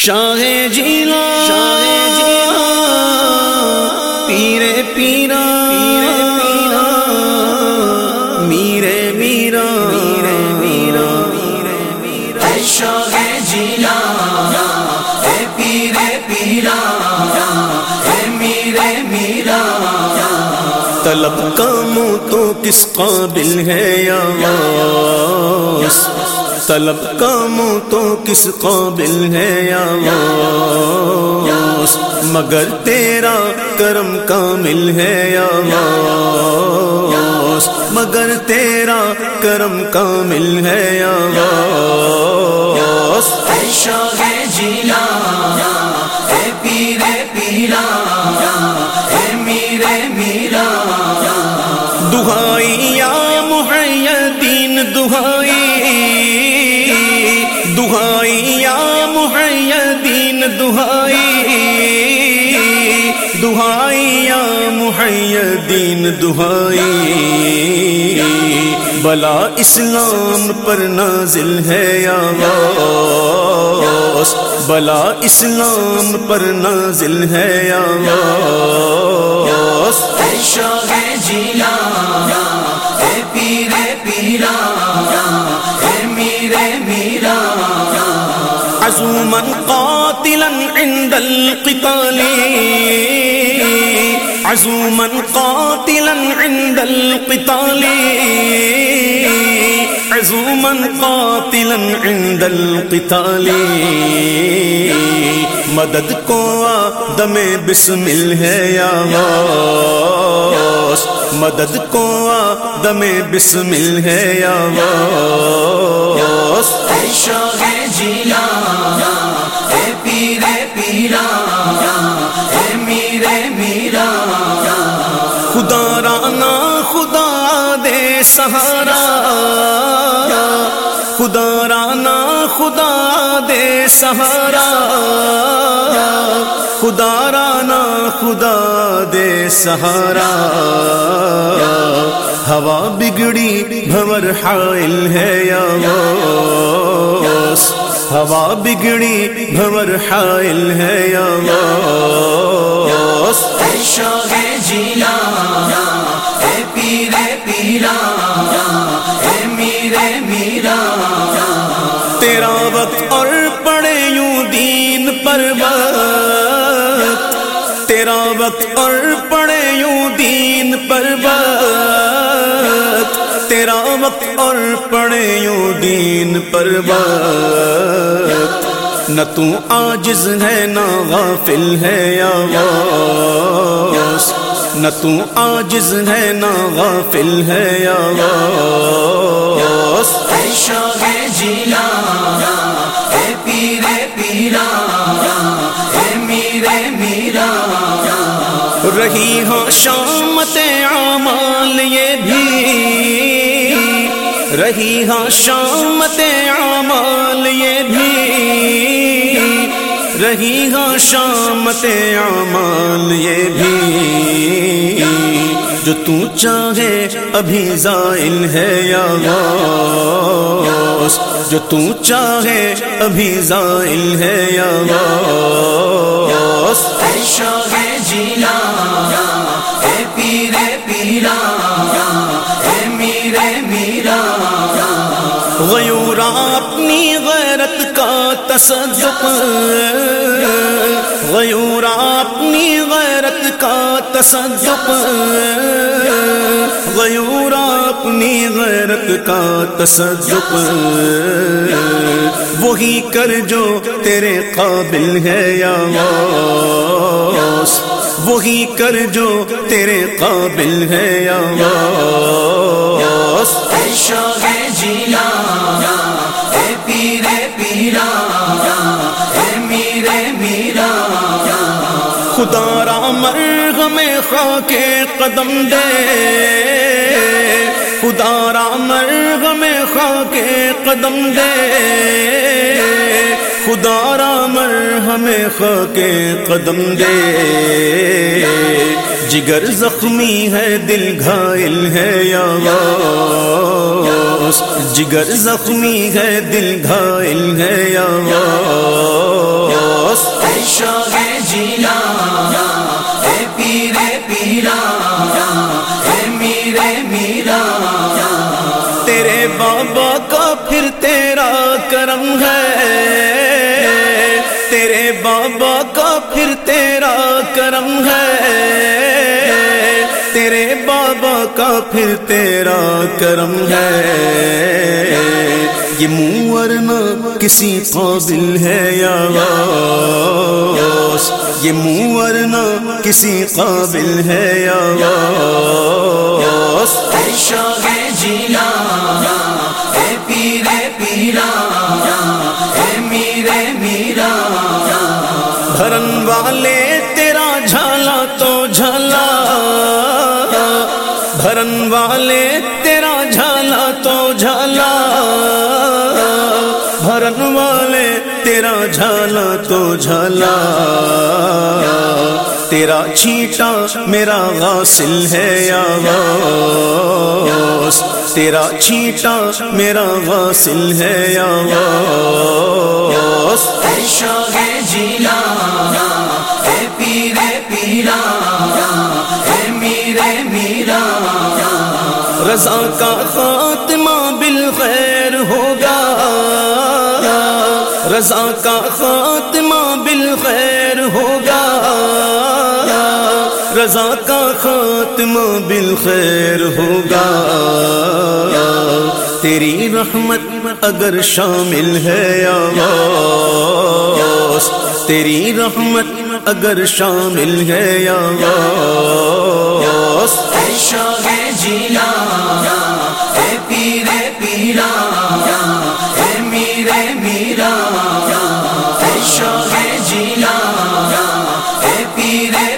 شاہ جیلا شاہ جیلا پیرے پیرا پیرا میرے میرا میرے میرا میرے میرا شاہ جیلا اے پیرے پیرا، اے میرے میرا۔ طلب کا منہ تو کس قابل ہے یا طلب کا منہ تو کس قابل ہے یا واس؟ مگر تیرا کرم کامل ہے یا واس؟ مگر تیرا کرم کامل ہے یا واس؟ اے شاہ جیلا اے پیرے پیرا اے میرے میرا۔ دہائی یا محیدین دہائی دہائی، یا محیدین دہائی۔ دہائی، یا محیدین دہائی۔ بلا اسلام پر نازل ہے یا واس۔ بلا اسلام پر نازل ہے یا واس۔ اے شاہ جیلا القتال عزوما قاتلا عند القتال عزوما قاتلا عند القتال مدد کو دم بسمل ہے یا واس مدد کو دم بسمل ہے یا واس اے شاہ جیلا میرے میرا خدا رانا، خدا دے سہارا۔ خدا رانا، خدا دے سہارا۔ خدا رانا، خدا دے سہارا۔ ہوا بگڑی، بھور حائل ہے یا واس ہوا بگڑی، بھور حائل ہے یا واس شاہ جیلا اے پیرے پیرا، اے میرے میرا۔ تیرا وقت اور پڑے یوں دین پر وقت تیرا وقت اور پڑے یوں دین پر وقت تیرا وقت اور پڑے یوں دین پر وقت نہ تو آجز ہے نہ غافل ہے یا واس نہ تو آجز ہے نہ غافل ہے یا واس اے شاہ جیلا اے پیرے پیرا اے میرے میرا۔ رہی ہاں شامت اعمال یہ بھی رہی ہاں شامت اعمال یہ بھی۔ رہی ہاں شامت اعمال یہ بھی۔ جو تو چاہے ابھی زائل ہے یا واس جو تو چاہے ابھی زائل ہے یا واس اے شاہ جیلا اے پیرے پیرا اے میرے میرا غیورا اپنی غیرت کا تصدق غیورا اپنی غیرت کا تصدق غیورا اپنی غیرت کا تصدق وہی کر جو تیرے قابل ہے یا واس وہی کر جو تیرے قابل ہے یا واس اے شاہ جیلا اے پیرے پیرا۔ اے میرے میرا۔ خدا را مرغم خاک قدم دے۔ خدا را مرغم خاک قدم دے۔ خدا را ہمیں کے قدم دے۔ جگر زخمی ہے، دل گھائل ہے، یا غوث جگر زخمی ہے، دل گھائل ہے، یا غوث اے شاہ جینا، اے پیر پیرا، اے میرے میرا۔ تیرے بابا کا پھر تیرا کرم ہے۔ تیرے بابا کا پھر تیرا کرم ہے۔ تیرے بابا کا پھر تیرا کرم ہے۔ یہ منہ ورنہ کسی قابل ہے یا غوث یہ منہ ورنہ کسی قابل ہے یا غوث شوق جینا۔ والے تیرا جھالا تو جھالا۔ بھرن والے تیرا جھالا تو جھالا۔ بھرن والے تیرا جھالا تو جھالا۔ تیرا چیٹا میرا غاسل ہے یا غوث تیرا چیٹا میرا غاسل ہے یا غوث شوق جینا اے پیرے پیرا اے میرے میرا۔ رضا کا خاتمہ بالخیر ہوگا۔ رضا کا خاتمہ رضا کا خاتمہ بالخیر ہوگا۔ تیری رحمت اگر شامل ہے یا غوث تیری رحمت اگر شامل ہے یا غوث شوق جینا، اے پیرے پیرا، اے میرے میرا۔ اے شوق جینا، اے پیرے